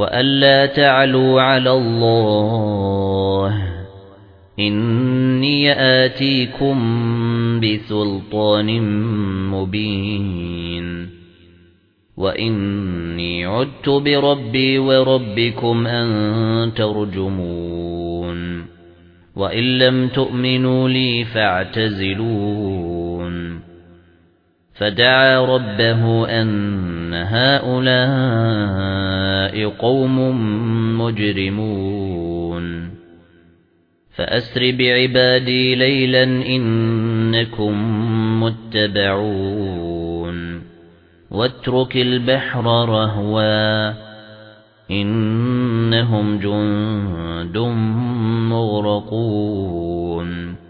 وَأَلَّا تَعْلُوا عَلَى اللَّهِ إِنِّي آتِيكُم بِسُلْطَانٍ مُبِينٍ وَإِنِّي عُدْتُ بِرَبِّي وَرَبِّكُمْ أَن تَرْجُمُونِ وَإِن لَّمْ تُؤْمِنُوا لِي فَاعْتَزِلُونِ فَدَعَا رَبَّهُ أَنَّ هَؤُلَاءِ قَوْمٌ مُجْرِمُونَ. فَأَسْرِ بِعِبَادِي لَيْلًا إِنَّكُمْ مُتَّبَعُونَ. وَاتْرُكِ الْبَحْرَ رَهْوًا إِنَّهُمْ جُندٌ مُغْرَقُونَ.